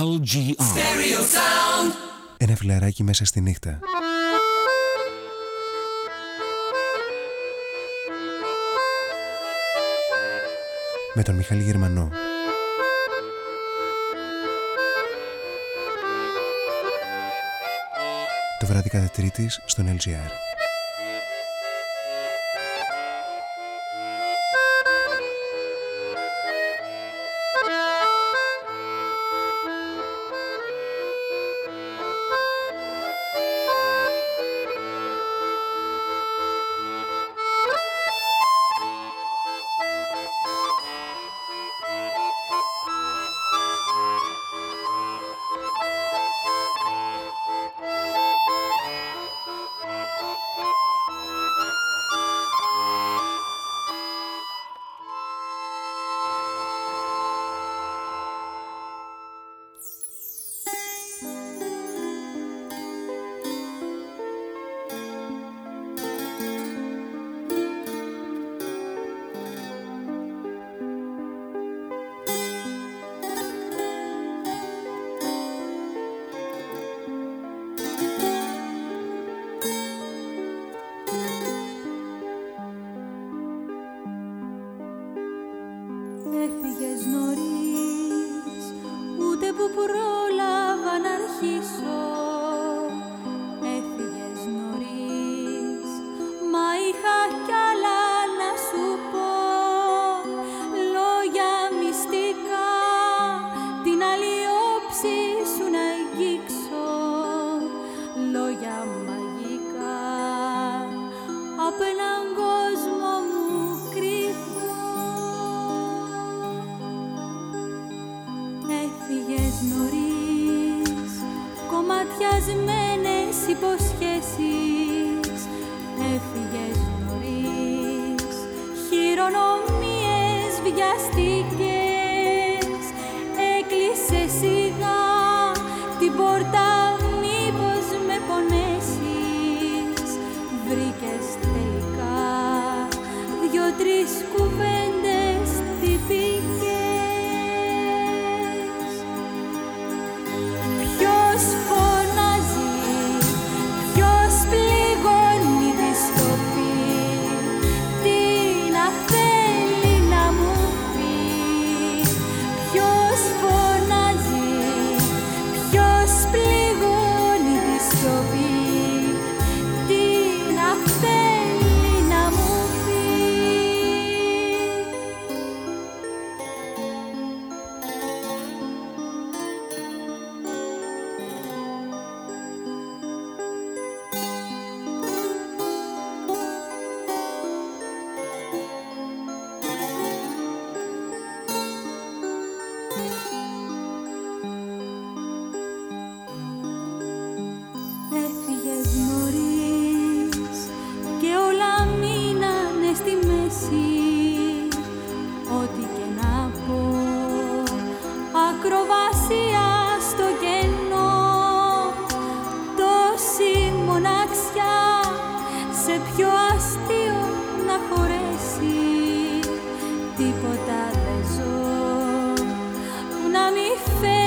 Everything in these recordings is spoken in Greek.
LGR. Ένα φιλαράκι μέσα στη νύχτα. Με τον Μιχάλη Γερμανό. Το βράδυ κάθε τρίτης στον LGR. πιο αστείο να χωρέσει. Τίποτα δεν ζω. Να μη φέρει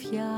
σε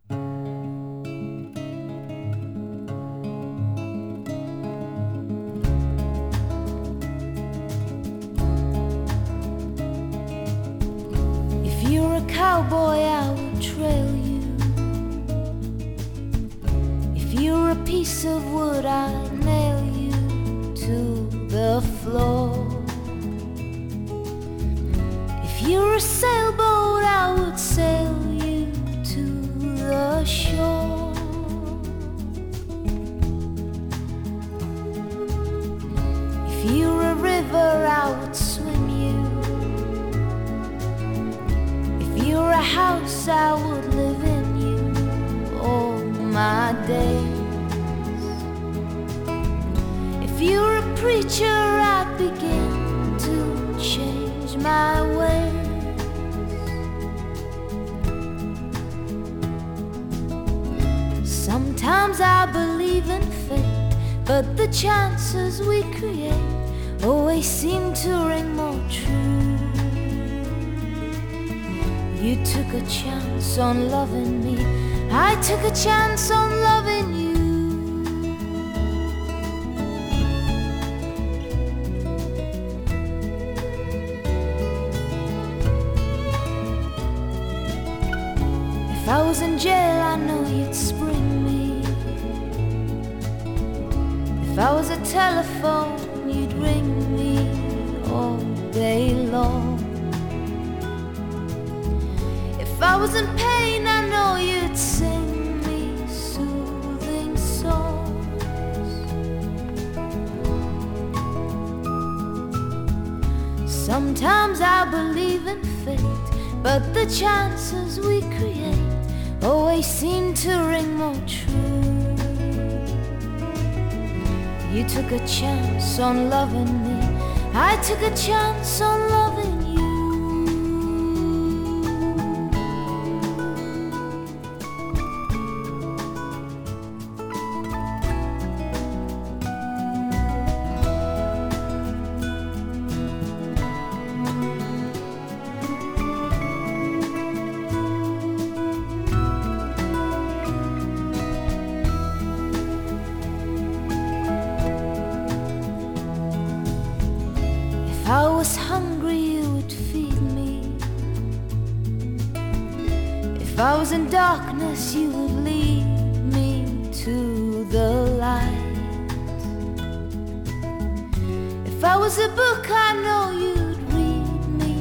was a book I know you'd read me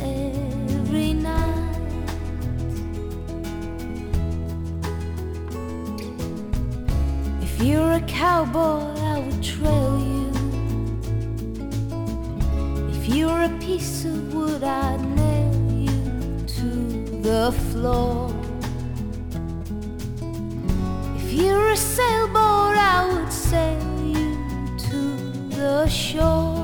every night. If you're a cowboy, I would trail you. If you're a piece of wood, I'd nail you to the floor. If you're a sailboat, I would sail you to the shore.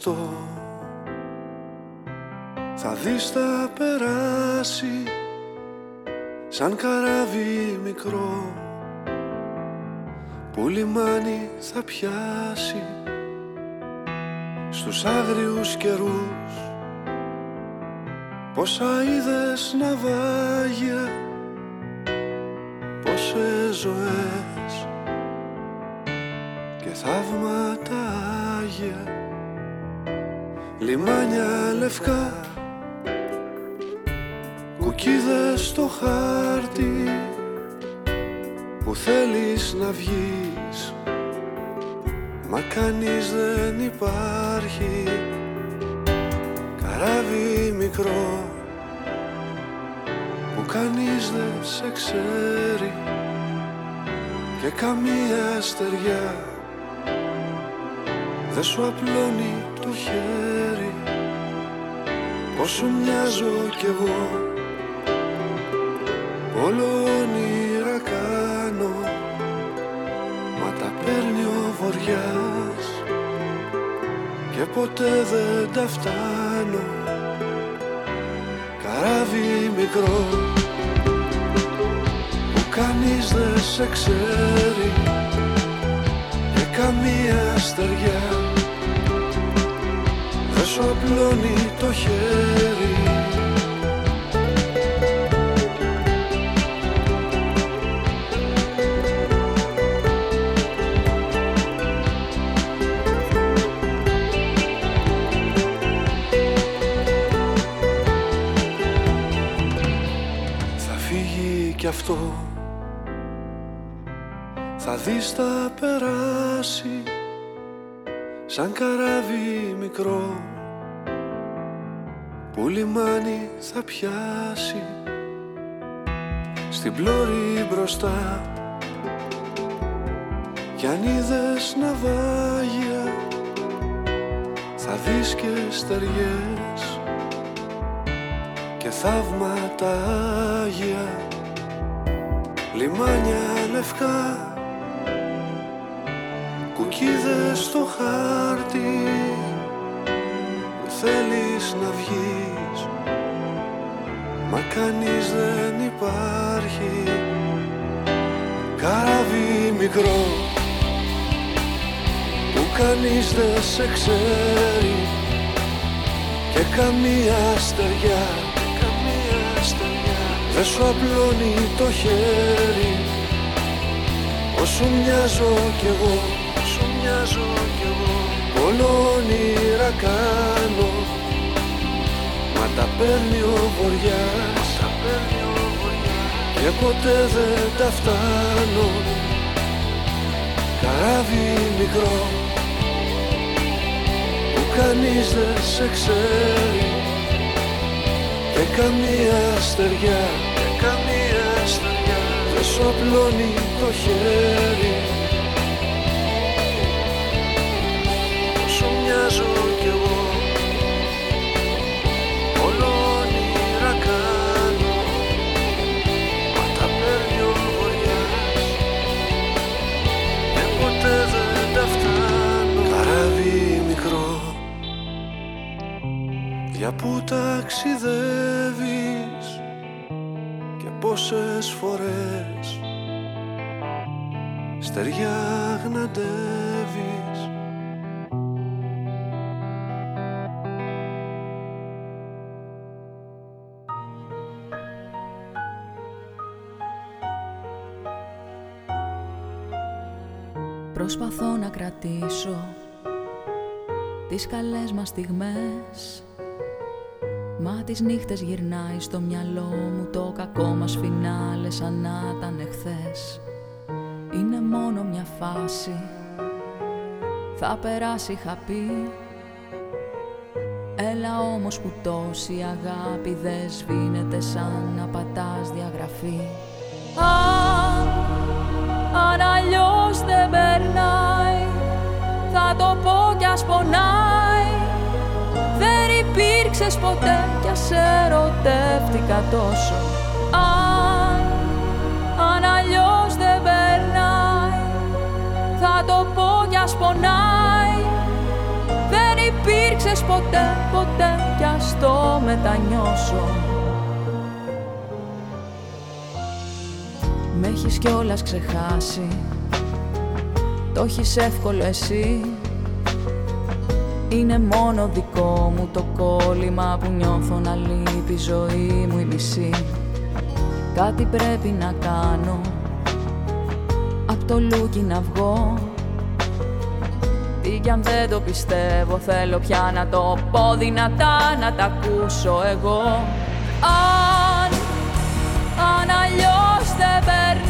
Αυτό. Θα δεις θα περάσει Σαν καράβι μικρό. Που λιμάνι θα πιάσει Στους άγριους καιρούς. Πόσα είδες ναυάγια Πόσες ζωές Και θαύματα Άγια Λιμάνια λευκά Κουκίδες στο χάρτη Που θέλεις να βγεις. Μα κανείς δεν υπάρχει. Καράβι μικρό Που κανείς δεν σε ξέρει. Και καμία στεριά Δεν σου απλώνει το χέρι Πόσο μοιάζω κι εγώ. Όλο όνειρα κάνω Μα τα παίρνει ο βοριάς. Και ποτέ δεν τα φτάνω. Καράβι μικρό Που κανείς δεν σε ξέρει. Και καμία στεριά. Δεν σου απλώνει το χέρι. Θα φύγει κι αυτό. Θα δεις θα περάσει Σαν καράβι μικρό Που λιμάνι θα πιάσει Στην πλώρη μπροστά. Κι αν είδες ναυάγια Θα δεις και στεριές και θαύματα Άγια. Λιμάνια λευκά Κουκίδες στο χάρτη Που θέλεις να βγεις Μα κανείς δεν υπάρχει. Καράβι μικρό Που κανείς δεν σε ξέρει. Και καμία στεριά καμία στεριά Δεν σου απλώνει το χέρι. Όσο μοιάζω κι εγώ Όσο μοιάζω κι εγώ Όλο όνειρα κάνω. Μα τα παίρνει ο βοριάς. Τα παίρνει ο βοριάς. Και ποτέ δεν τα φτάνω. Καράβι μικρό Που κανείς δεν σε ξέρει. Και καμία στεριά Και καμία στεριά Δεν σου απλώνει το χέρι για που ταξιδεύεις και πόσες φορές στεριά γναντεύεις Προσπαθώ να κρατήσω τις καλές μας στιγμές Μα τις νύχτες γυρνάει στο μυαλό μου το κακό μας φινάλε σαν να ήταν εχθές. Είναι μόνο μια φάση, θα περάσει είχα πει Έλα όμως που τόση αγάπη δεν σβήνεται σαν να πατάς διαγραφή. Αν, αν αλλιώς δεν περνάει θα το πω κι ας πονάει. Δεν υπήρξες ποτέ κι ας ερωτεύτηκα τόσο. Αν, αν αλλιώς δεν περνάει Θα το πω κι ας πονάει. Ποτέ, ποτέ κι ας το μετανιώσω. Με έχεις κιόλας ξεχάσει. Το έχεις εύκολο εσύ Είναι μόνο δικό μου το κόλλημα Που νιώθω να λείπει η ζωή μου η μισή. Κάτι πρέπει να κάνω Απ' το λούκι να βγω. Τι κι αν δεν το πιστεύω Θέλω πια να το πω δυνατά Να τα ακούσω εγώ. Αν, αν αλλιώς δεν περνάει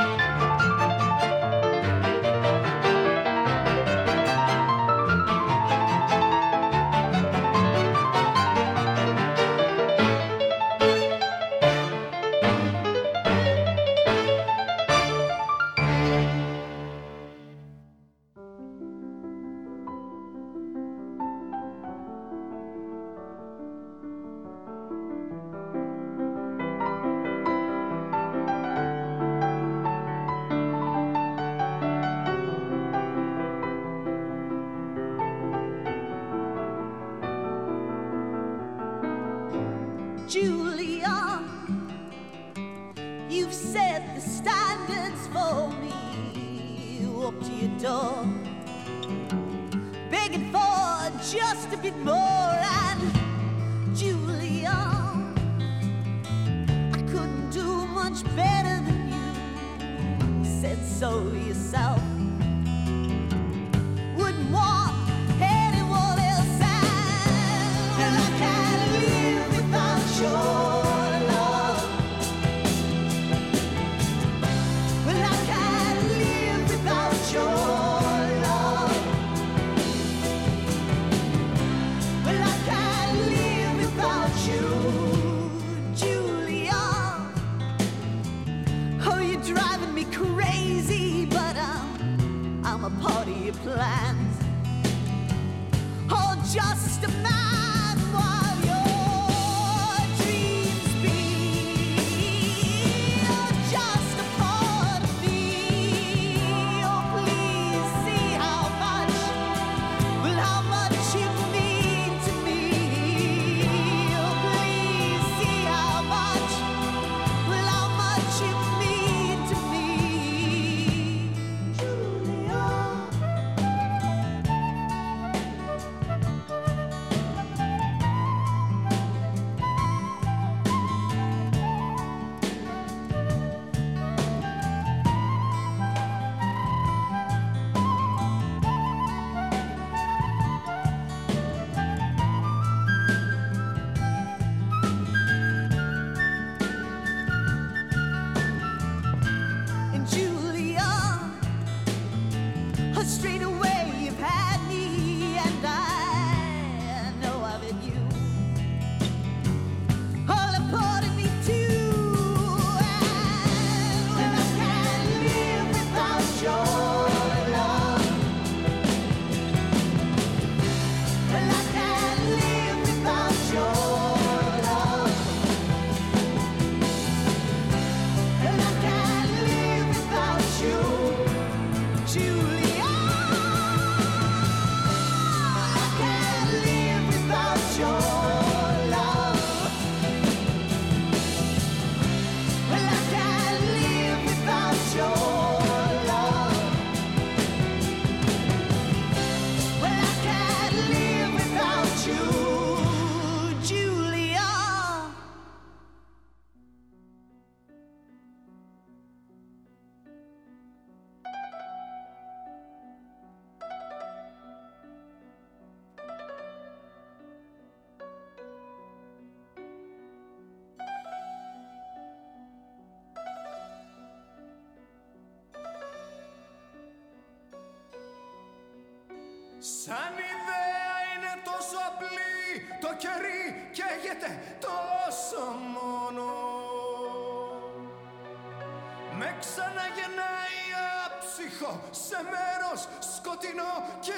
Άψυχο Σε μέρος σκοτεινό και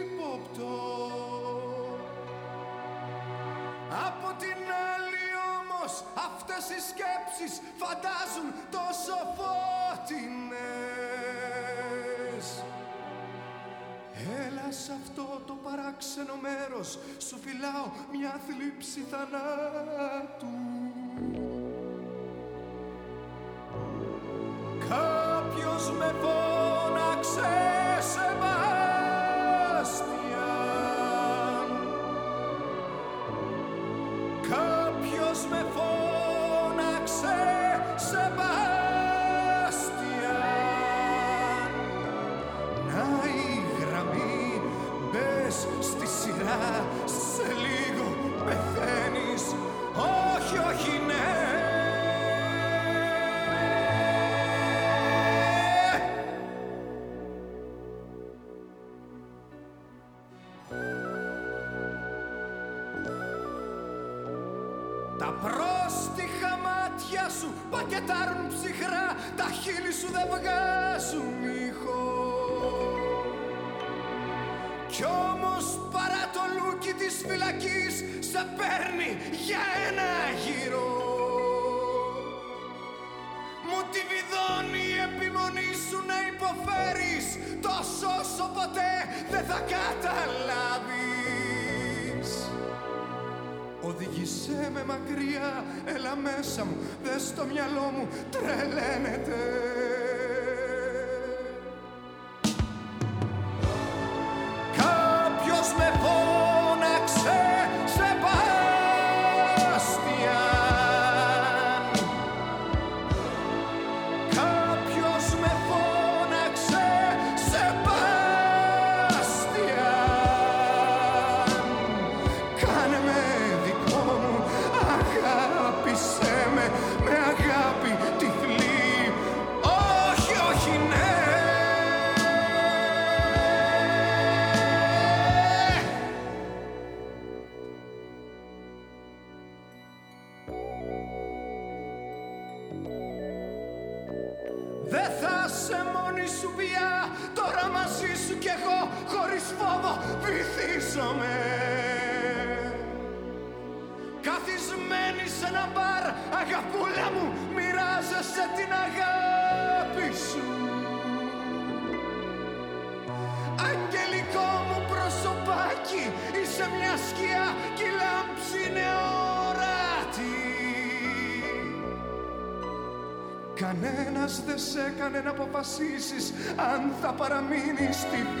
ύποπτο. Από την άλλη όμως Αυτές οι σκέψεις φαντάζουν τόσο φώτινες Έλα σε αυτό το παράξενο μέρος Σου φυλάω μια θλίψη θανάτου. Κάποιος με φώναξε Σεβάστιαν. Κάποιος με φώναξε της φυλακής Σε παίρνει για ένα γύρο. Μου τη βιδώνει η επιμονή σου να υποφέρεις Τόσο όσο ποτέ δεν θα καταλάβεις. Οδήγησέ με μακριά, έλα μέσα μου, δες στο μυαλό μου τρελαίνεται αποφασίσεις αν θα παραμείνεις τυφλή.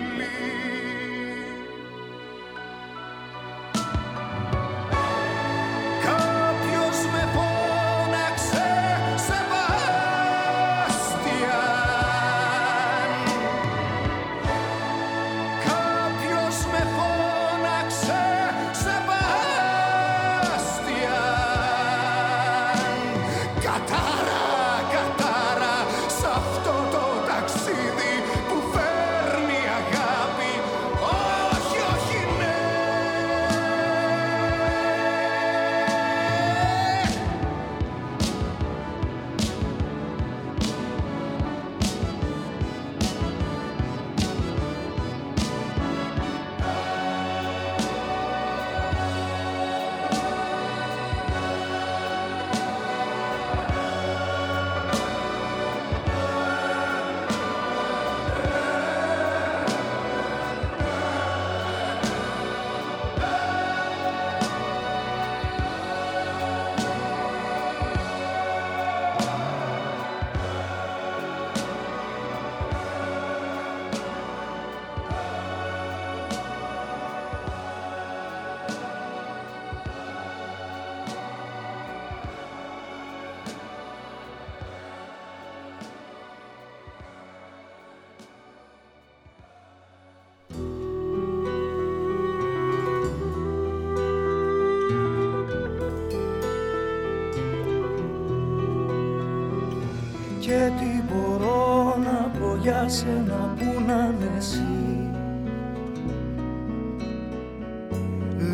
Σένα που να είναι εσύ.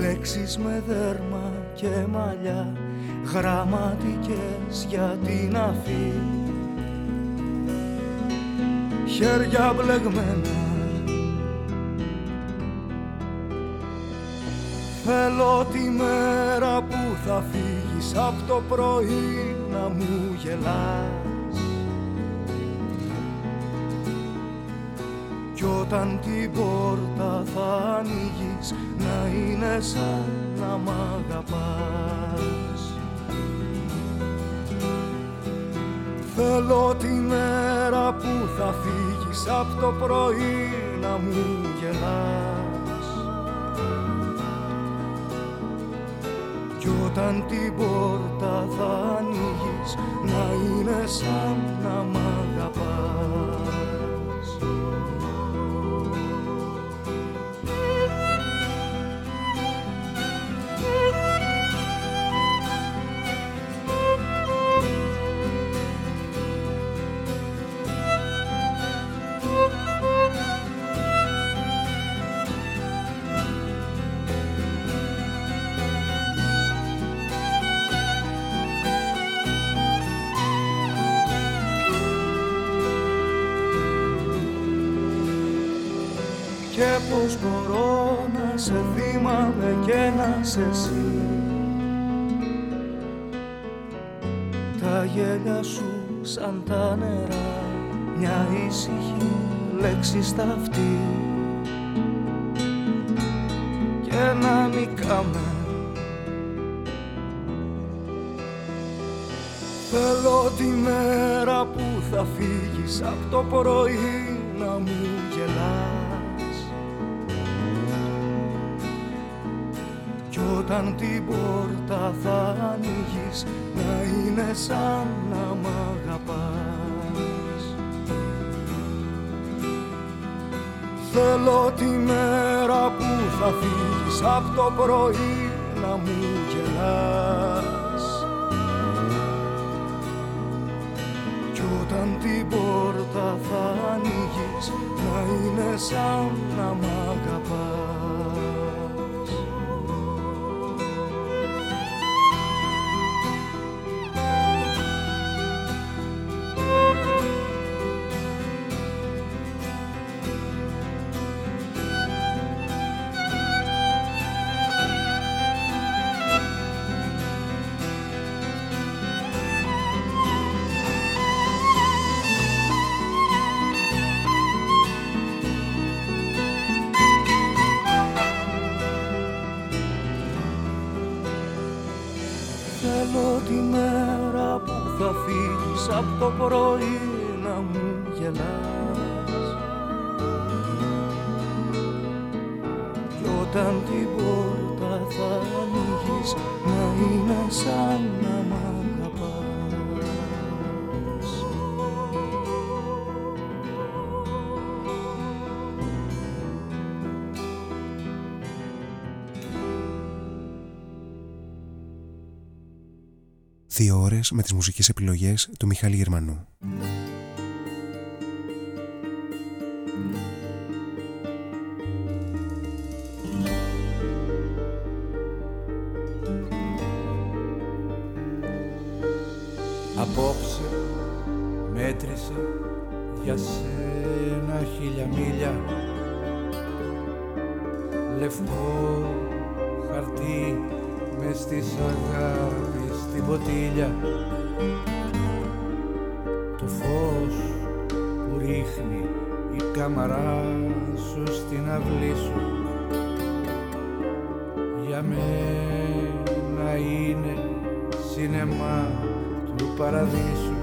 Λέξεις με δέρμα και μαλλιά γραμματικές για την αφή. Χέρια μπλεγμένα. Θέλω τη μέρα που θα φύγεις από το πρωί να μου γελάς Κι όταν την πόρτα θα ανοίγεις να είναι σαν να μ' αγαπάς. Θέλω τη μέρα που θα φύγεις από το πρωί να μου γελάς. Κι όταν την πόρτα θα ανοίγεις να είναι σαν να μ' αγαπάς και να σε εσύ. Τα γέλια σου σαν τα νερά μια ήσυχη λέξη στα αυτή και να νικάμε. Θέλω τη μέρα που θα φύγεις από το πρωί όταν την πόρτα θα ανοίγεις να είναι σαν να μ' αγαπάς. Θέλω τη μέρα που θα φύγεις από το πρωί να μου γελάς. Κι όταν την πόρτα θα ανοίγεις να είναι σαν να μ' αγαπάς Δύο ώρες με τις μουσικές επιλογές του Μιχάλη Γερμανού. Απόψε μέτρησα για σένα χίλια μίλια Λευκό χαρτί μες στις αγάπη στην ποτήλια. Το φως που ρίχνει η κάμαρά σου στην αυλή σου. Για μένα είναι σινεμά του παραδείσου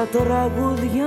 στα τραγούδια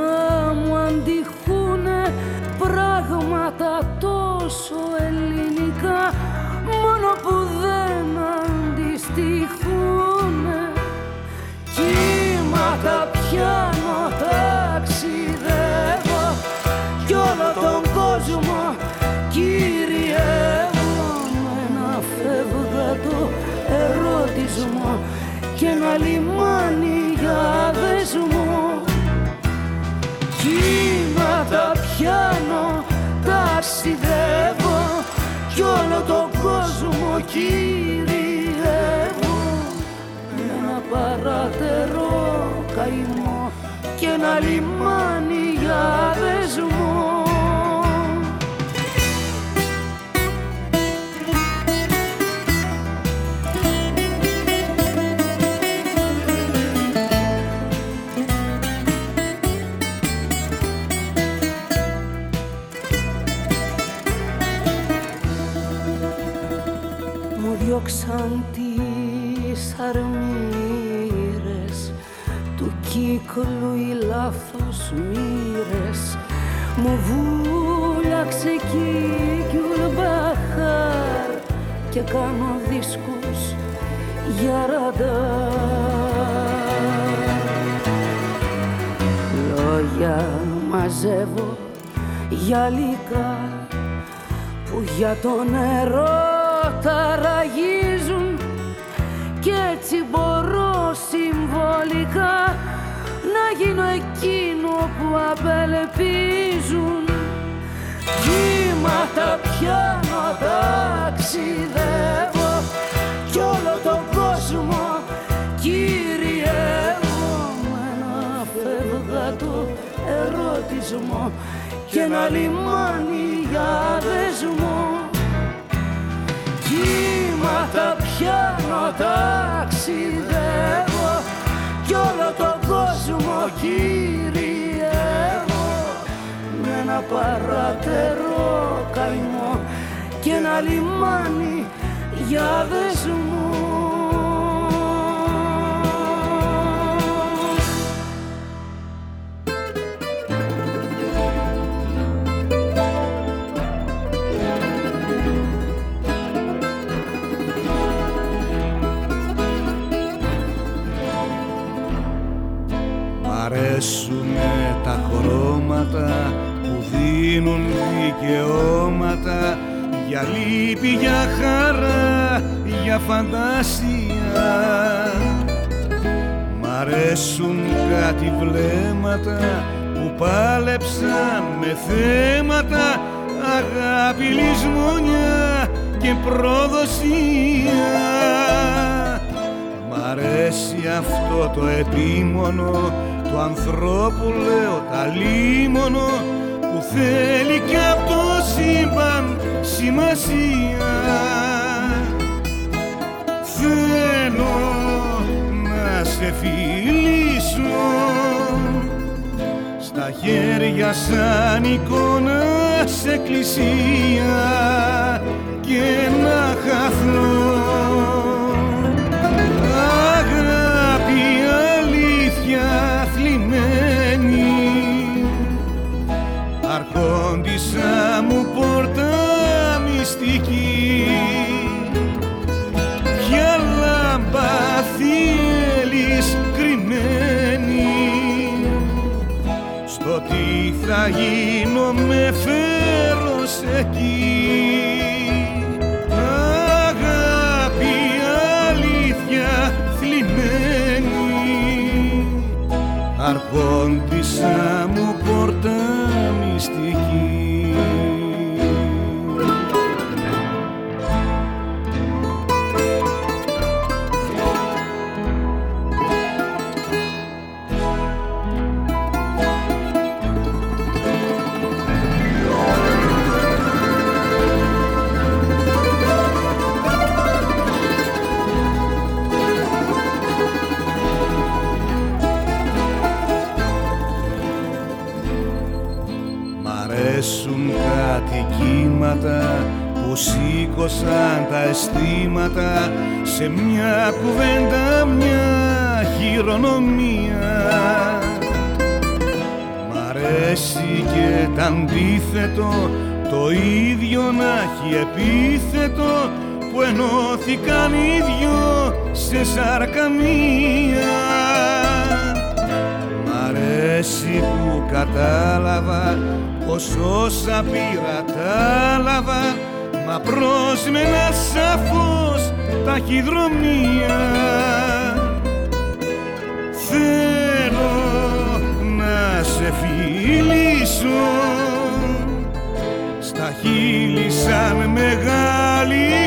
ερωτισμό και ένα λιμάνι για δεσμό. Κύματα πιάνω ταξιδεύω κι όλο τον κόσμο κυριεύω με ένα παρατερό καημό και ένα λιμάνι για δεσμό. Αρέσουνε τα χρώματα που δίνουν δικαιώματα για λύπη, για χαρά, για φαντασία. Μ' αρέσουν κάτι βλέμματα που πάλεψαν με θέματα αγάπη, λησμονιά και προδοσία. Μ' αρέσει αυτό το επίμονο του ανθρώπου λέω τα λίμωνο που θέλει και από το σύμπαν σημασία. Θέλω να σε φιλήσω στα χέρια σαν εικόνα σε εκκλησία και να χαθώ μυστική ποια λάμπα θέλεις κρυμμένη. Στο τι θα γίνω με φέρος εκεί. Αγάπη αλήθεια θλιμμένη. Αρχόντισσα που σήκωσαν τα αισθήματα σε μια κουβέντα μια χειρονομία. Μ' αρέσει και τ' αντίθετο το ίδιο να έχει επίθετο που ενώθηκαν οι δυο σε σάρκα μία Μ' αρέσει που κατάλαβα πως όσα πήρα τα λάβα μα πρόσμενα σαφώς ταχυδρομεία Θέλω να σε φιλήσω. Στα χείλη σαν μεγάλη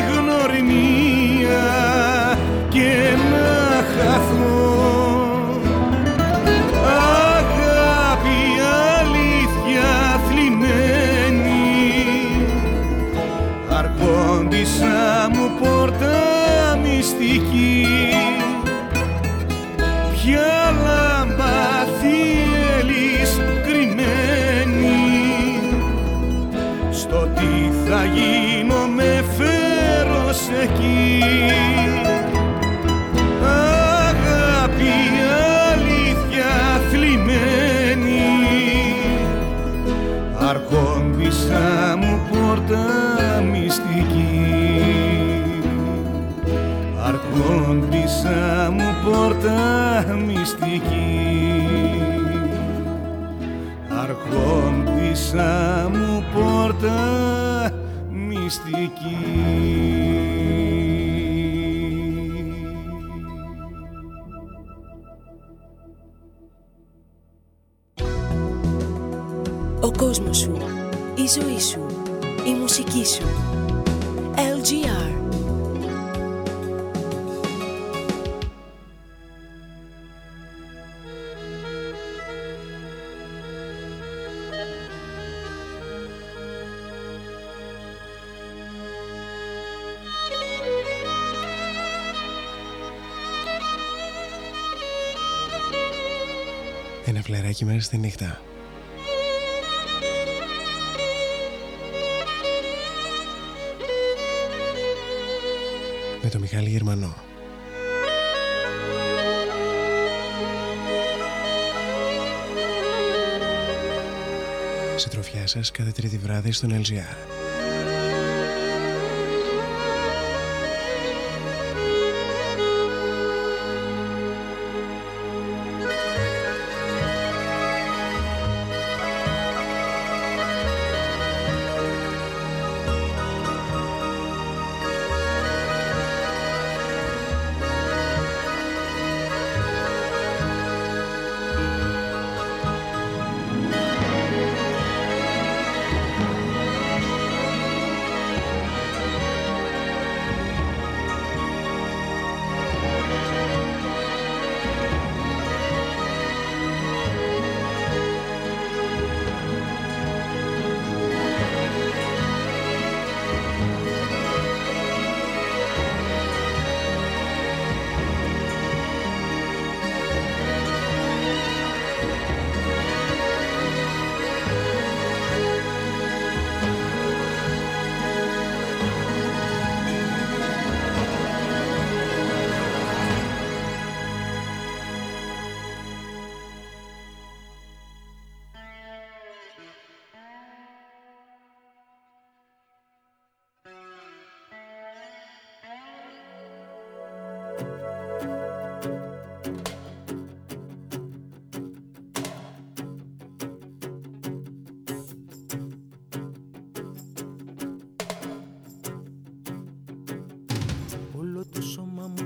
μου πόρτα μυστική Αρχόντισα μου πόρτα μυστική. Ο κόσμος σου, η ζωή σου, η μουσική σου. LGR φλεράκι μέσα στη νύχτα. Με το Μιχάλη Γερμανό. Συντροφιά σας κάθε τρίτη βράδυ στον LGR.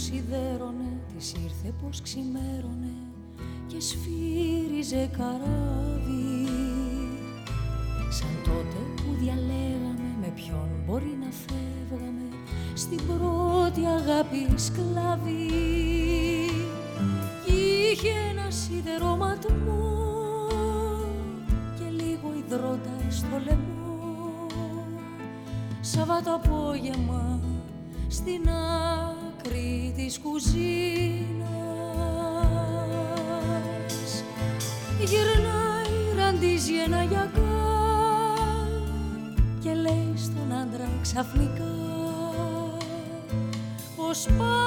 σιδέρωνε Της ήρθε πως ξημέρωνε Και σφύριζε καράβι. Σαν τότε που διαλέγαμε Με ποιον μπορεί να φεύγαμε Στην πρώτη αγάπη σκλαβή Είχε ένα σιδερώματμό Και λίγο υδρότα στο λαιμό. Σαββάτο απόγευμα στην άκρη της κουζίνας. Γυρνάει, ραντίζει ένα γιακά και λέει στον άντρα ξαφνικά πως πάει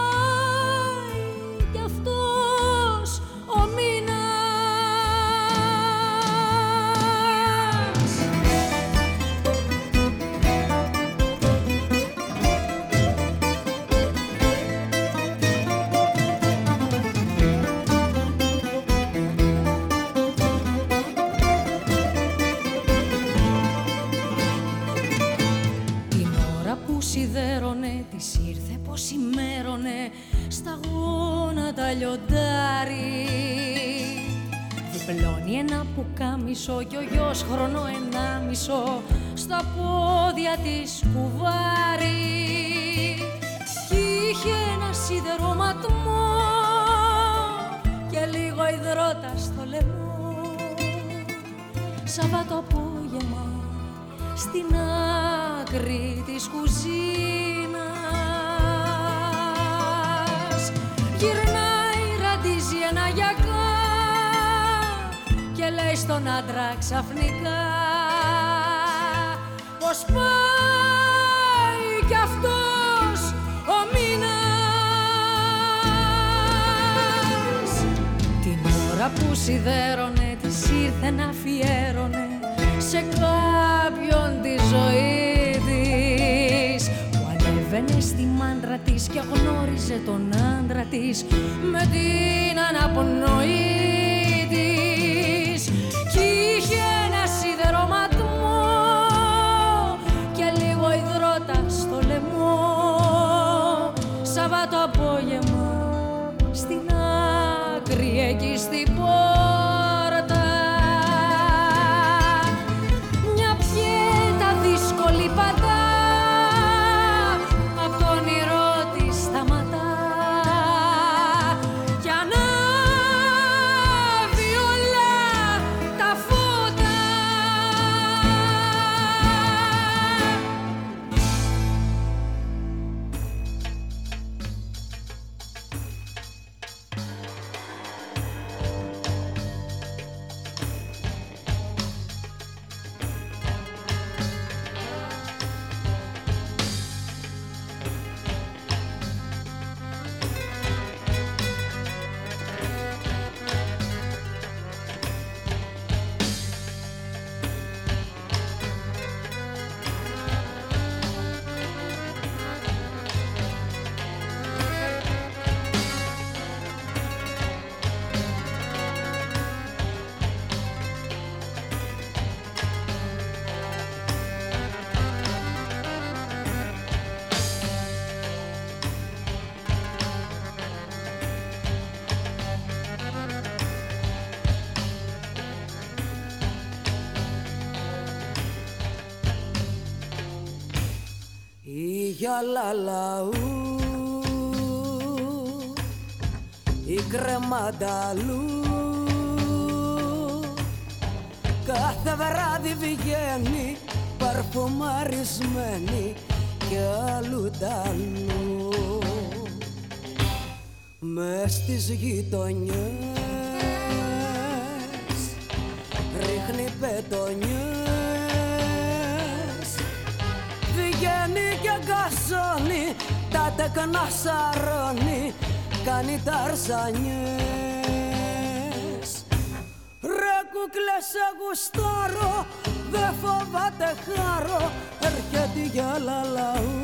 πουκάμισο κι ο γιος χρόνο ενάμισο στα πόδια της κουβάρι. Κι είχε ένα σιδερωματμό και λίγο υδρότα στο λαιμό. Σαββάτο απόγευμα στην άκρη της κουζίνας Γυρνάει, στον άντρα ξαφνικά. Πως πάει κι αυτός ο μήνας; Την ώρα που σιδέρωνε της ήρθε να αφιέρωνε σε κάποιον τη ζωή της. Που ανέβαινε στη μάντρα της και γνώριζε τον άντρα της με την αναπνοή Η γιαλαλαού η κρεμανταλού κάθε βράδυ βγαίνει παρφουμαρισμένη και αλλού ταλού μες στις γειτονιές ρίχνει πετονιές τα τεκνά σαρώνει κάνει ταρζανιές Ρε κουκλές σε γουστάρω δε φοβάται χάρο έρχεται η γυαλαλαού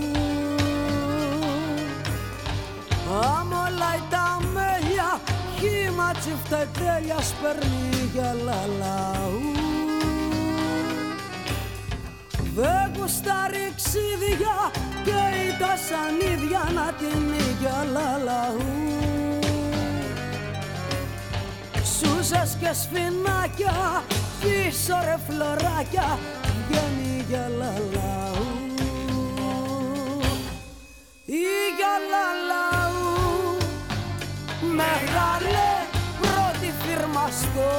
Αμολάει τα μέλια χήμα τσιφτετέλια σπέρνει η γυαλαλαού Δεν γουστάρει ξύδια και τα σανίδια να την για λαλαού Σούζες και σφινάκια πίσω ρε φλωράκια βγαίνει για λαλαού ή για λαλαού μεγάλε πρώτη φίρμα στο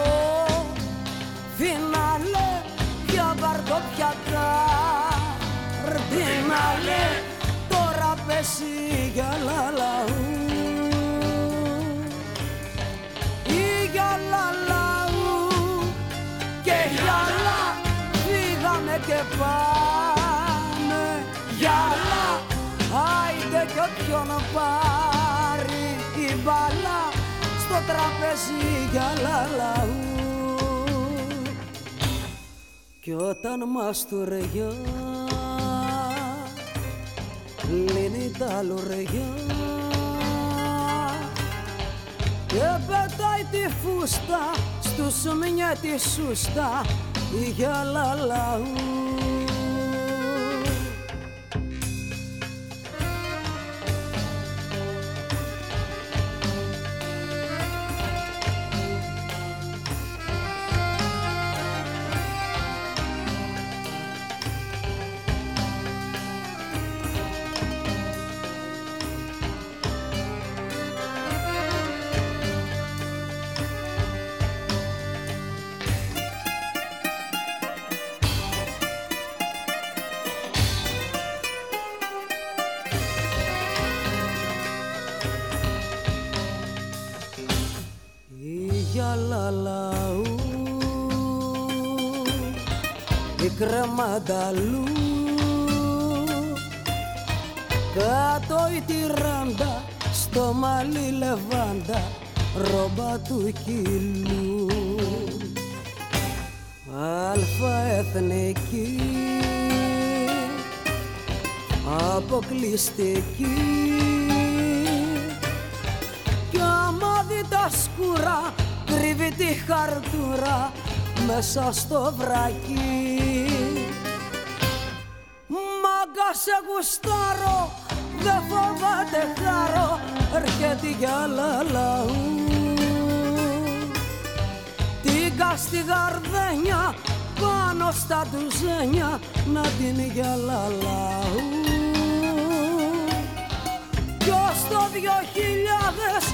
φινάλε πια βαρδοπιατά ρτινάλε τώρα πέσει για λαλαού ή για λαλαού και γυαλά φύγαμε και πάμε γυαλά άιντε κι όποιον πάρει η μπάλα στο τραπέζι για λαλαού κι όταν μας του ρεγιά λύνει τα λουρεγιά και πετάει τη φούστα στους μια τη σούστα για λαλαού η κρεμανταλού κάτω η τυράντα στο μαλλί λεβάντα ρόμπα του κιλού αλφα εθνική αποκλειστική. Κι άμα δει τα σκούρα κρύβει τη χαρτούρα μέσα στο βρακί σε γουστάρω δεν φοβάται χάρο έρχεται για λαλαού. Τίγκα στη γαρδένια πάνω στα τουζένια να την για λαλαού. Κι ως το δυο χιλιάδες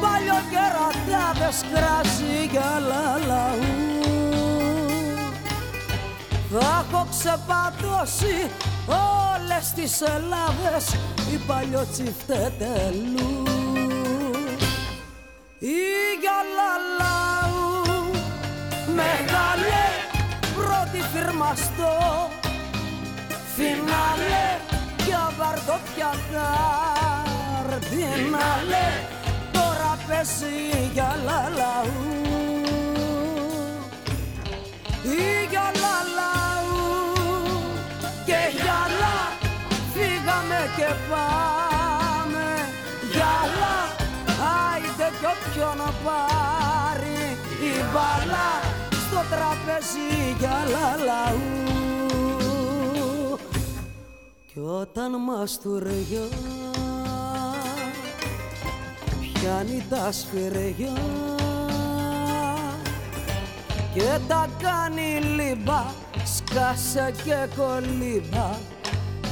παλιοκερατάδες κράζει για λαλαού. Θα έχω ξεπατώσει όλες τις Ελλάδες οι παλιοτσιφτετελού. Ή για λαλαού μεγάλε πρώτη φυρμαστό φινάλε. Για βαρδοπιατά ρτινάλε τώρα πέσει για λαλαού ή για και πάμε. Γυαλά άιντε κι όποιον πάρει η μπαλά στο τραπέζι. Για λαλαού κι όταν μας τουριά πιάνει τα σφυριά και τα κάνει λίμπα σκάσε και κολύμπα. ή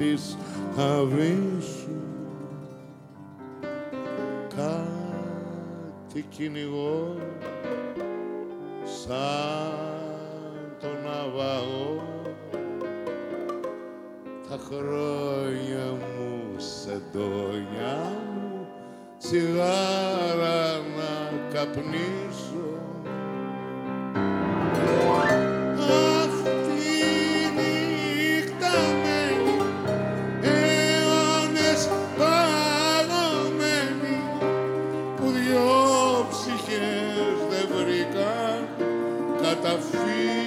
Της αβίσου κάτι κυνηγώ σαν τον ναυαγό. Τα χρόνια μου σε ντόνια μου τσιγάρα να καπνίσω feel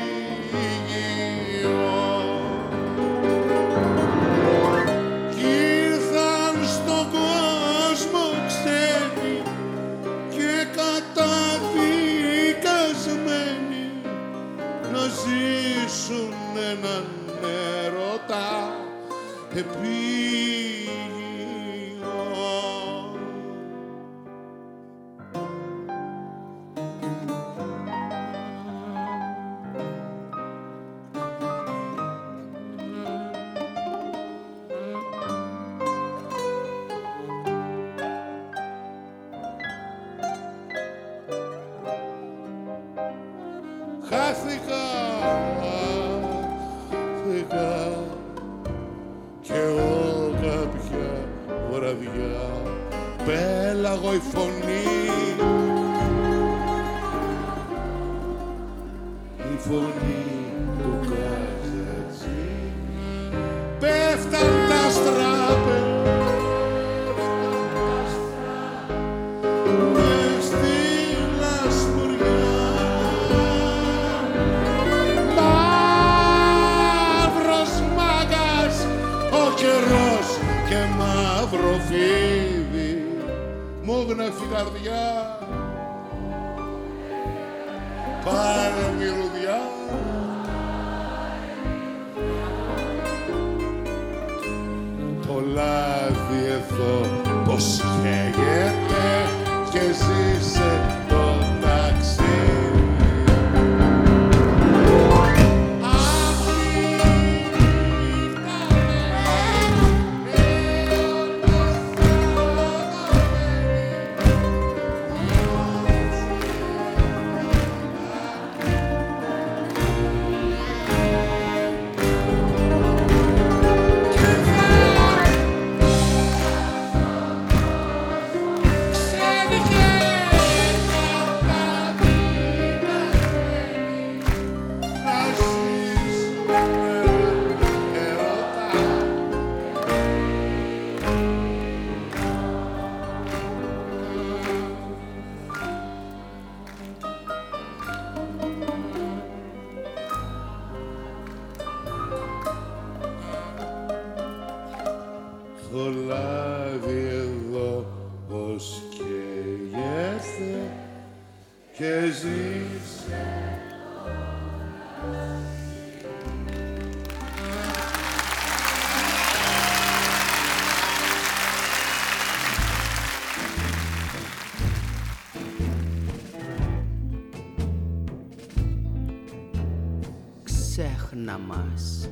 Ξέχνα μας.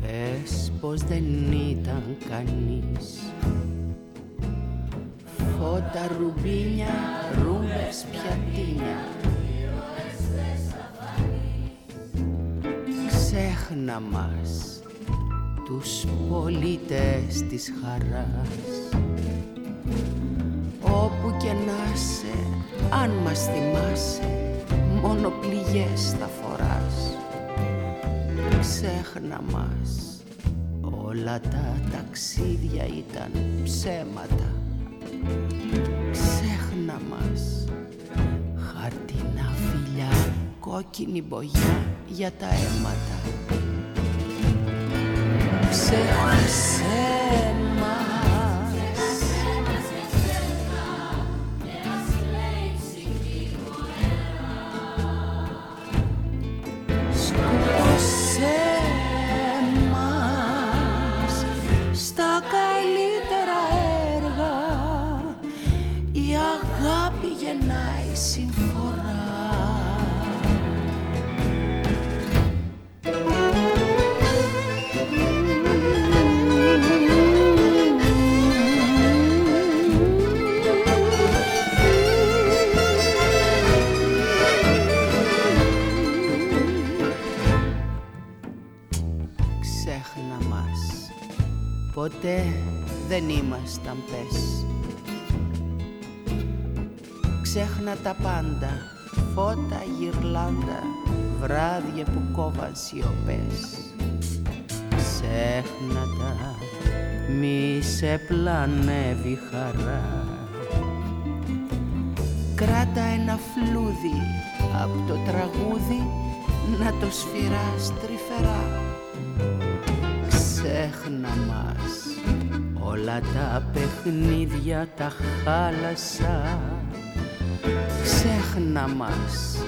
Πες πως δεν ήταν κανείς. Φώτα ρουμπίνια, ρούμπες πιατίνια. Ξέχνα μας τους πολίτες της χαράς. Όπου και να σε, αν μας θυμάσαι Μόνο πληγές θα φοράς Ξέχνα μας. Όλα τα ταξίδια ήταν ψέματα. Ξέχνα μας. Χαρτινά φιλιά Κόκκινη μπογιά για τα αίματα. Δεν τα πάντα, φώτα γυρλάντα Βράδια που κόβαν σιωπές. Ξέχνα τα, μη σε πλανεύει χαρά. Κράτα ένα φλούδι από το τραγούδι να το σφυράς τρυφερά. Ξέχνα μας όλα τα παιχνίδια τα χάλασα Ξέχνα μας.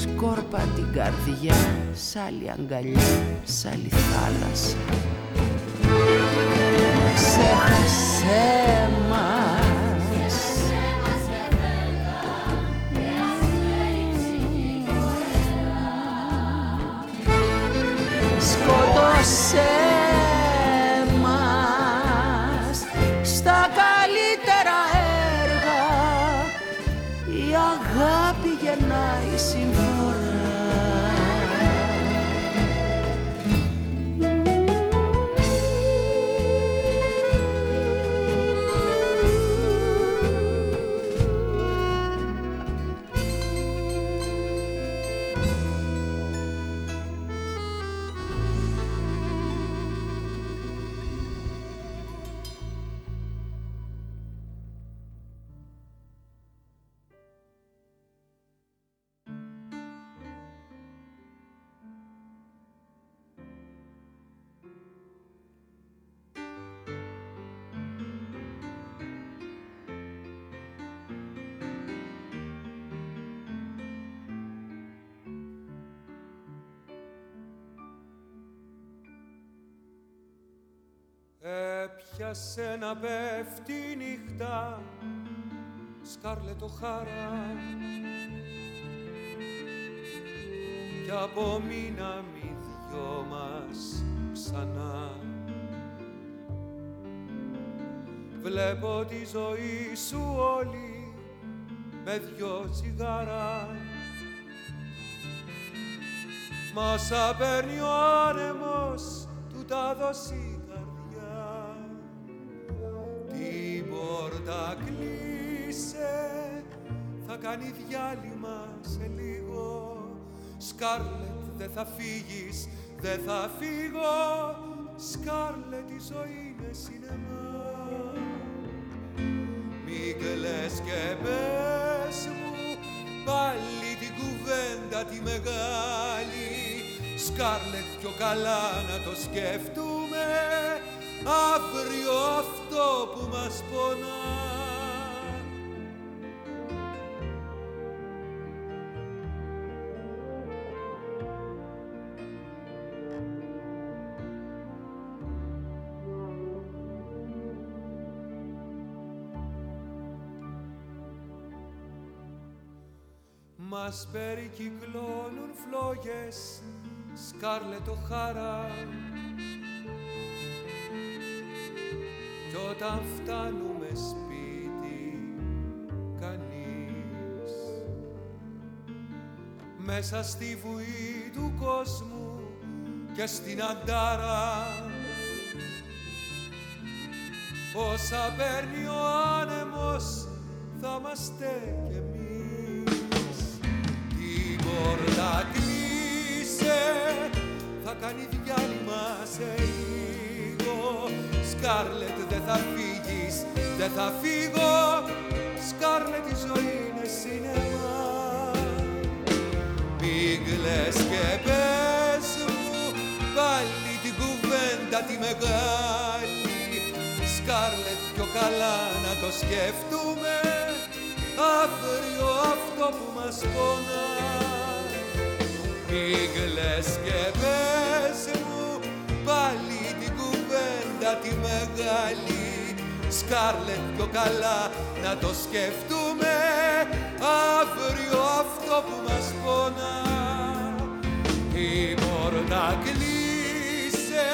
Σκόρπα την καρδιά Σ' άλλη αγκαλιά, σ' άλλη θάλασσα. Ξέχασέ μας Έπιασε να πέφτει η νύχτα σκάρλετο χάρα κι απομείναμε δυο μας ξανά. Βλέπω τη ζωή σου όλη με δυο τσιγάρα. Μα όσα παίρνει ο άνεμος του τα δώσει κάνει διάλειμμα σε λίγο. Σκάρλετ δεν θα φύγεις, δεν θα φύγω. Σκάρλετ η ζωή είναι σινεμά. Μη κλαις και πες μου πάλι την κουβέντα τη μεγάλη. Σκάρλετ πιο καλά να το σκεφτούμε αύριο αυτό που μας πονά. Μας περικυκλώνουν φλόγες σκάρλετο χάρα κι όταν φτάνουμε σπίτι κανείς μέσα στη βουή του κόσμου και στην αντάρα. Όσα παίρνει ο άνεμος θα είμαστε κι κλείσε θα κάνει διάλειμμα σε Σκάρλετ δεν θα φύγεις, δεν θα φύγω. Σκάρλετ η ζωή είναι σινεμά. Πήγλες και πες μου πάλι την κουβέντα τη μεγάλη. Σκάρλετ πιο καλά να το σκεφτούμε αύριο αυτό που μας πονά Μη και πες μου πάλι την κουβέντα τη μεγάλη. Σκάρλετ πιο καλά να το σκεφτούμε αύριο αυτό που μας πονά. Η πόρτα κλείσε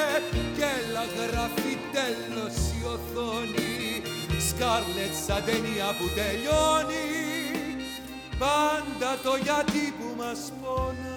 και έλα γράφει τέλος η οθόνη. Σκάρλετ σαν ταινία που τελειώνει πάντα το γιατί που μας πονά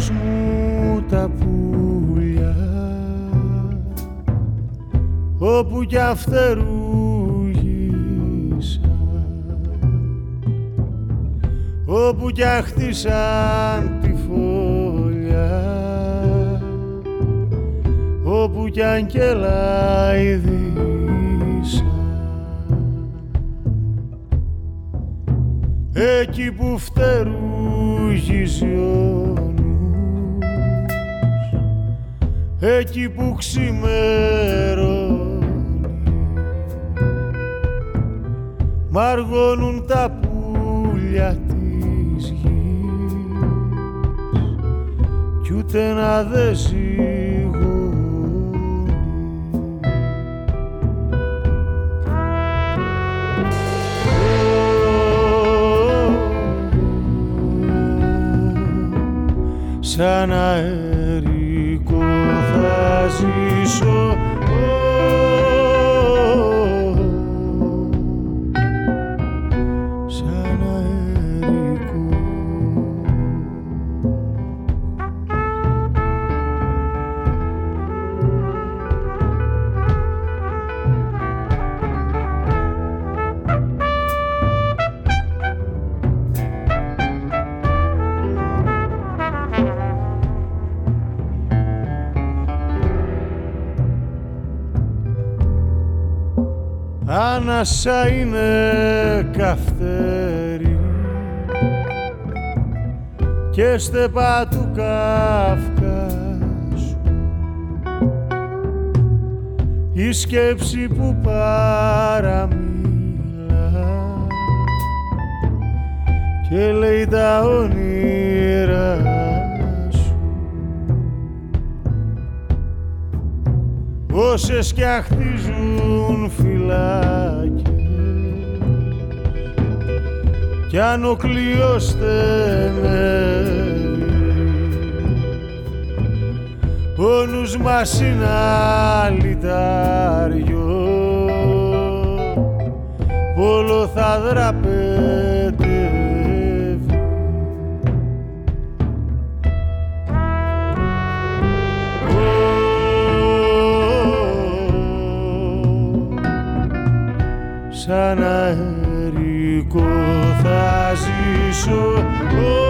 του κόσμου τα πουλιά. Όπου κι αφτερούγησα όπου κι χτίσαν τη φωλιά. Όπου κι αν εκεί που φτερούγιζει ο εκεί που ξημερώνει μαργώνουν τα πουλιά της γης κι ούτε να δε σαν αερικό θα και στεπά του Καυκάσου η σκέψη που παραμίλα. Και λέει τα όνειρα σου. Όσες κι αχτίζουν φυλάκια κι αν ο κλειός στενεύει ο νους μας είναι αλυτάριο πόλο θα δραπετεύει ζήσω σαν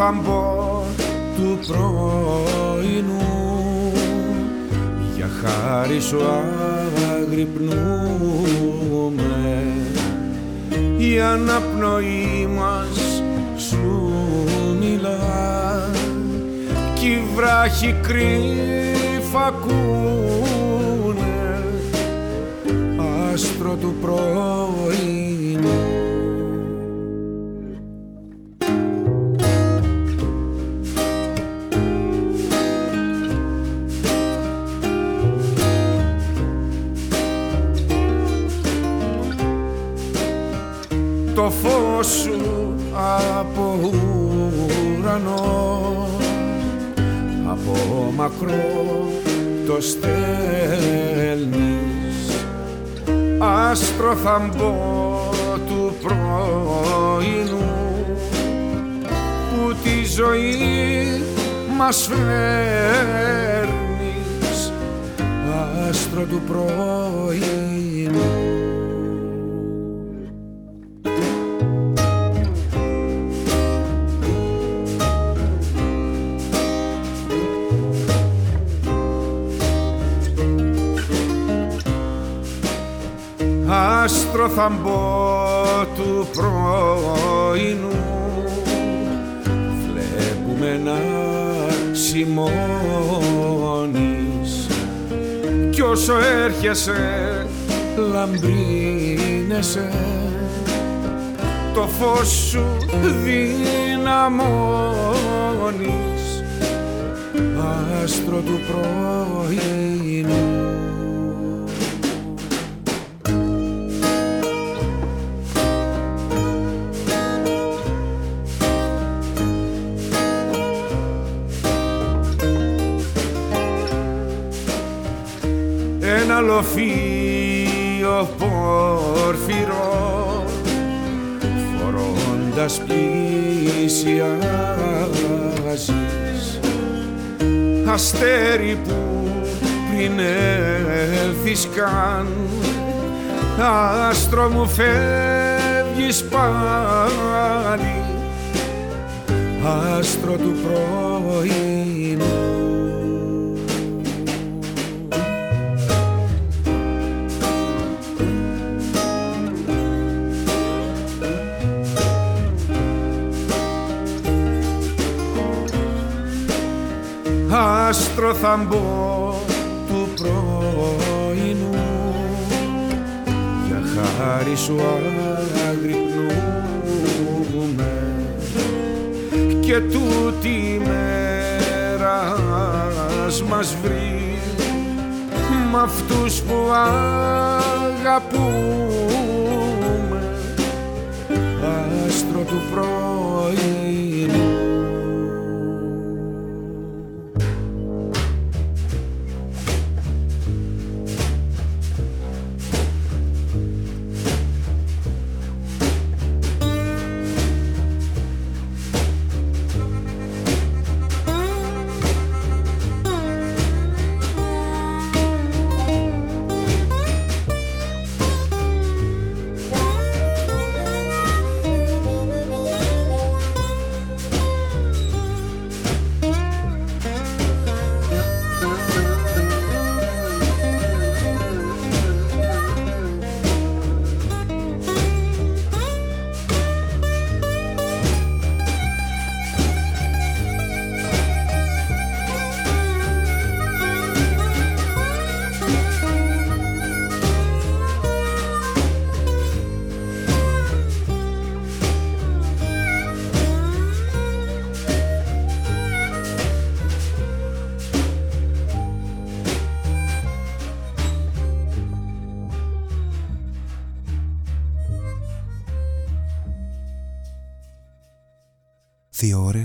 άστρο θα μπω του πρωινού. Για χάρη σου αγρυπνούμε. Η αναπνοή μας σου μιλά. Κι οι βράχοι κρύφα στέλνεις. Άστρο θαμπό του πρωινού που τη ζωή μας φέρνεις. Άστρο του πρωινού άστρο θαμπό του πρωινού. Βλέπουμε να σημώνεις κι όσο έρχεσαι λαμπρίνεσαι το φως σου δυναμώνεις άστρο του πρωινού λοφείο πόρφυρος φορώντας πλησιάζεις αστέρι που πριν έλθεις καν άστρο μου φεύγεις πάλι. Άστρο του πρωινού άστρο θαμπό του πρωινού. Για χάρη σου αγρυπνούμε και τούτη μέρα μας βρει. Μ' αυτούς που αγαπούμε άστρο του πρωινού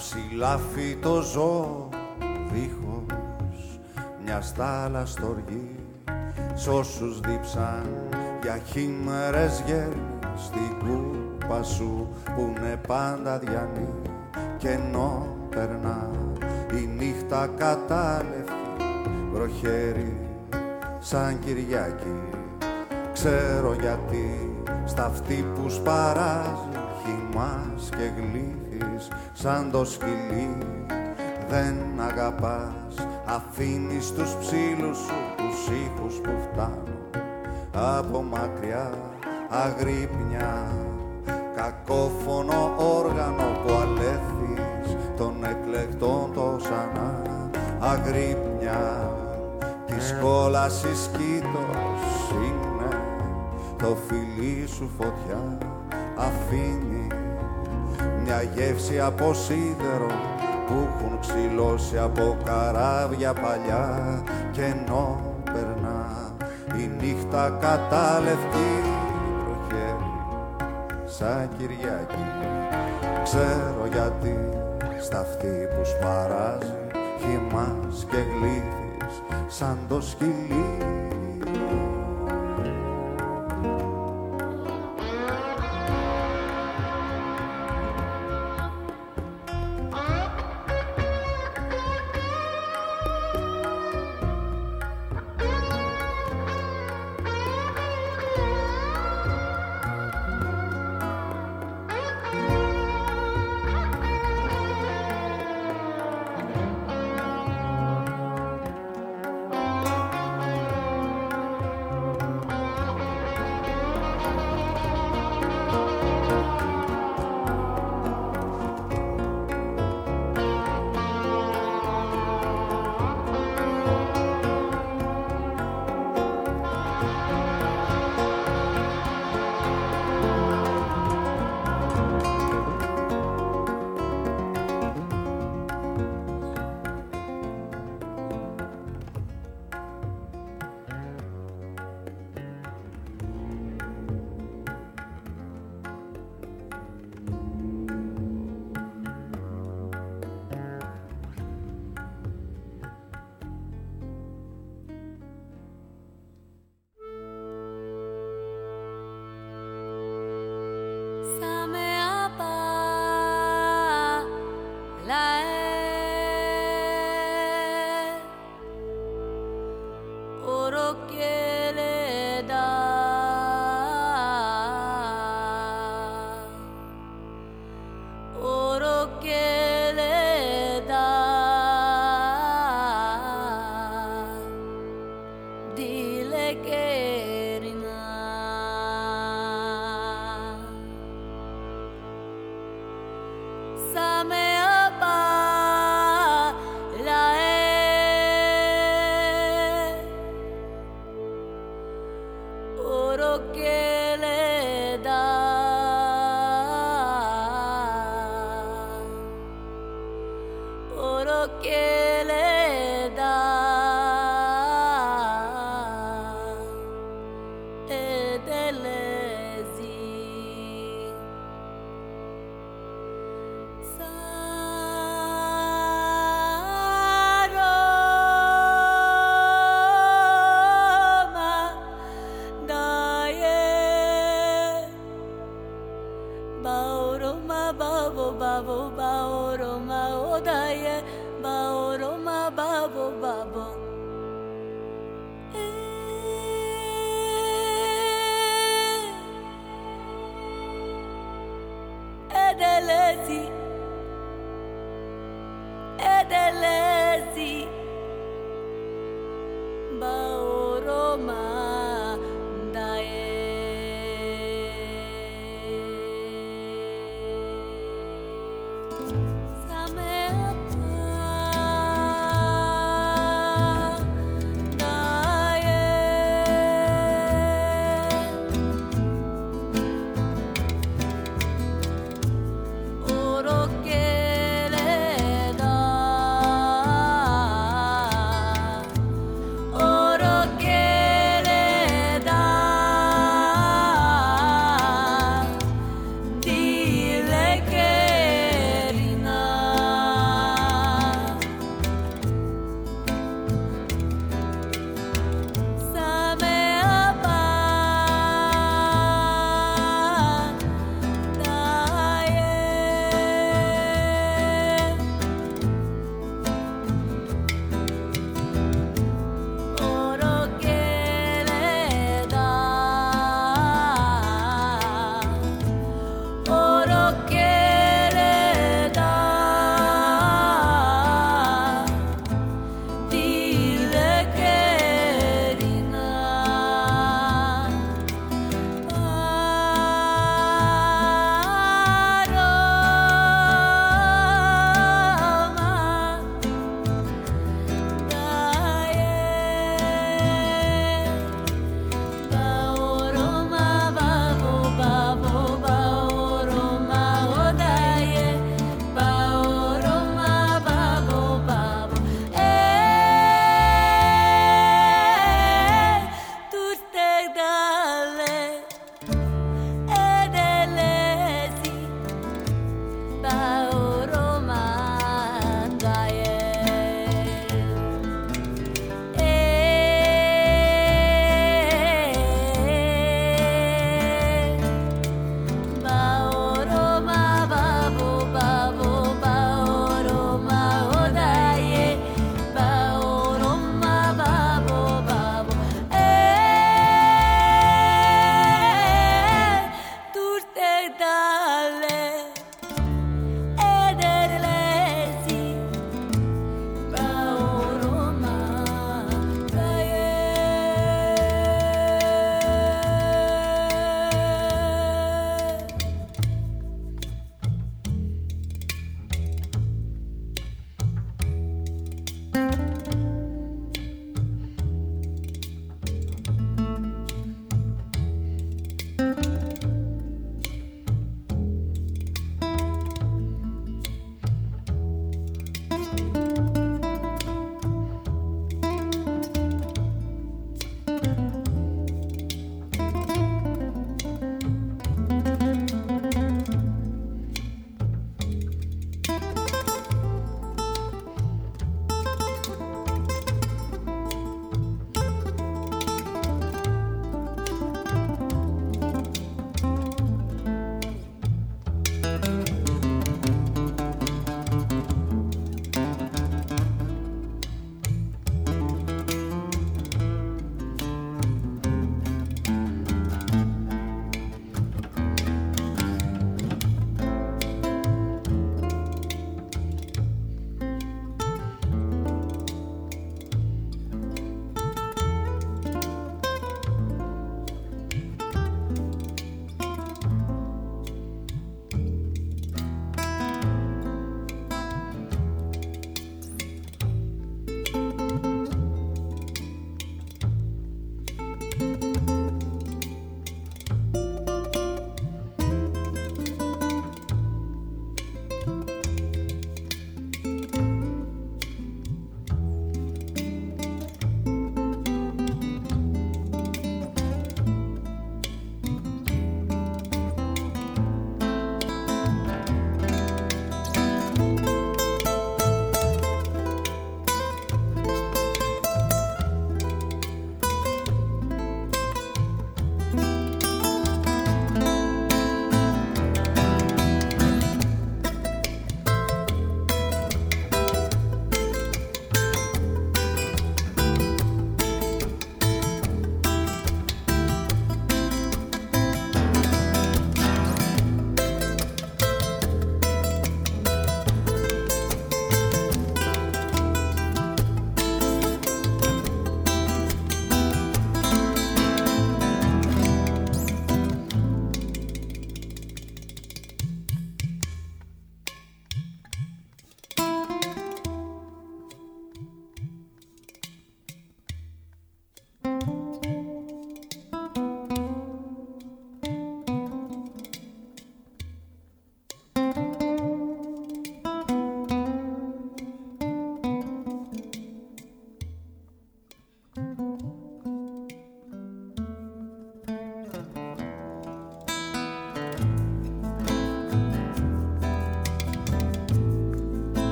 Να ψηλάφει το ζώο δίχως μια στάλα στοργή σ' όσους δίψαν για χήμερες γέρνη στην κούπα σου που είναι πάντα διανή και ενώ περνά η νύχτα κατάλευκη βροχέρι σαν Κυριακή. Ξέρω γιατί στα αυτή που σπαράζει χυμάς και γλύφεις σαν το σκυλί. Δεν αγαπάς αφήνεις τους ψήλους σου τους ήχους που φτάνουν από μακριά. Αγρύπνια κακόφωνο όργανο που αλέθεις των εκλεκτών το σανά. Αγρύπνια της κόλασης κοίτος είναι το φιλί σου φωτιά. Αφήνεις μια γεύση από σίδερο που έχουν ξυλώσει από καράβια παλιά και ενώ περνά η νύχτα κατάλευκη προχέρι σαν Κυριακή. Ξέρω γιατί στα αυτή που σπαράζει χυμάς και γλύφεις σαν το σκυλί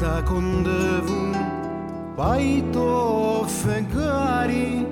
τα κοντεύουν. Πάει το φεγγάρι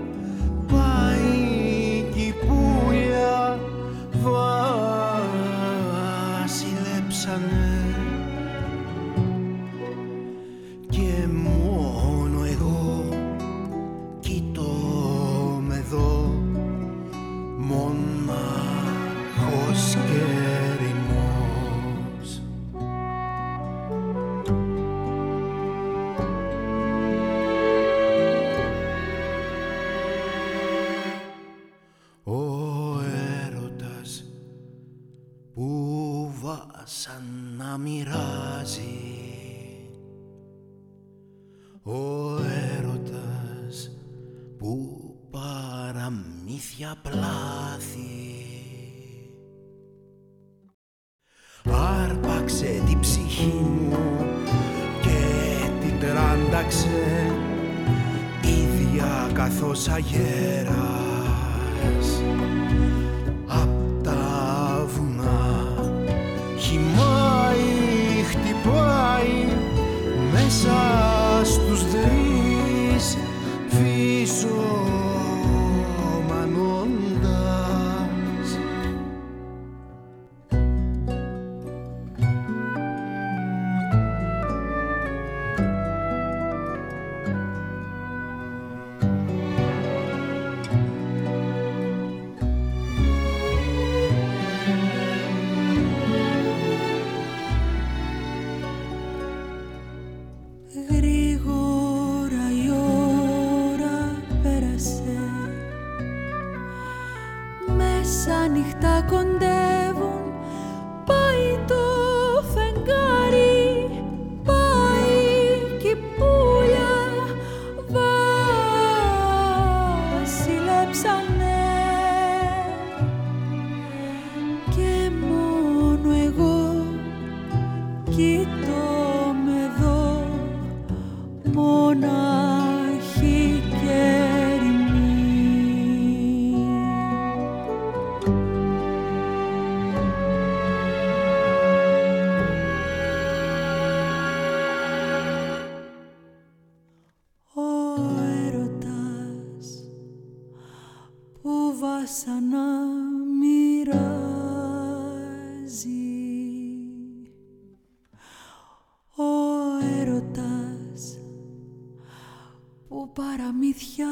αλήθεια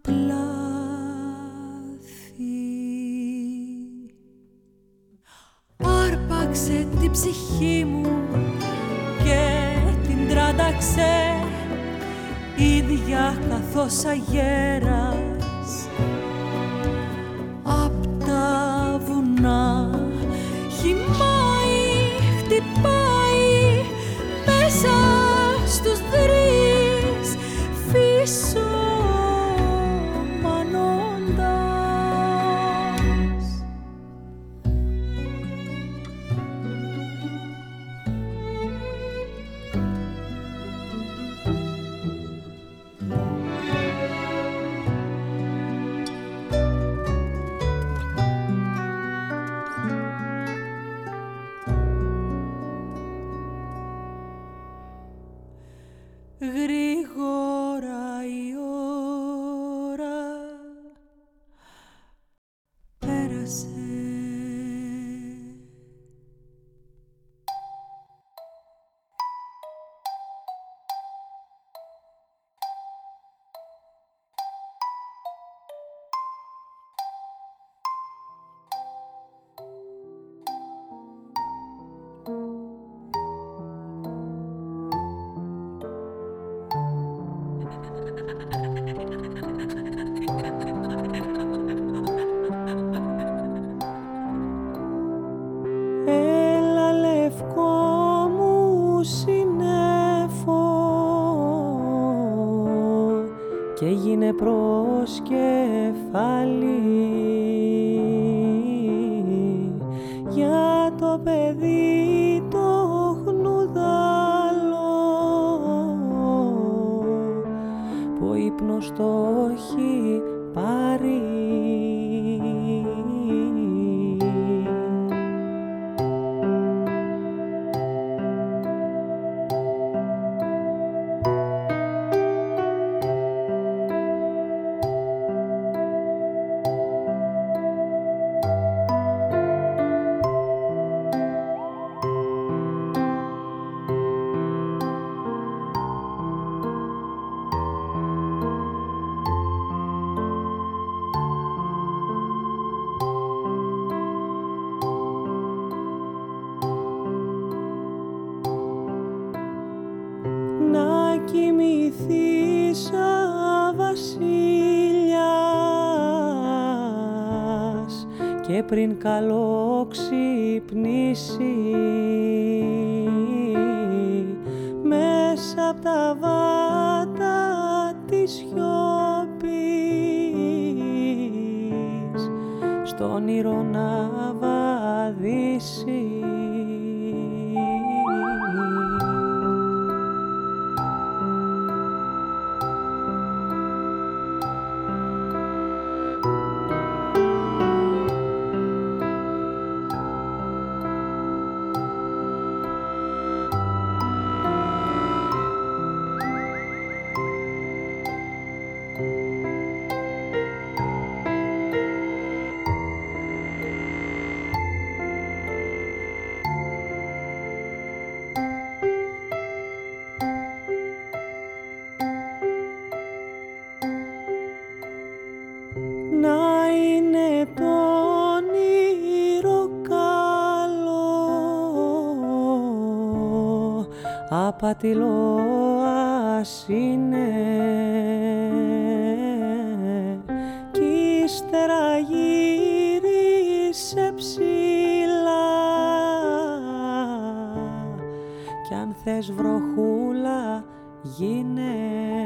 πλάθη. Άρπαξε την ψυχή μου και την τράταξε ίδια καθώς γέρα. απατηλό είναι. Κι ύστερα γύρισε ψηλά. Κι αν θες βροχούλα γίνε.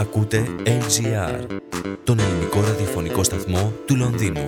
Ακούτε LGR, τον ελληνικό ραδιοφωνικό σταθμό του Λονδίνου.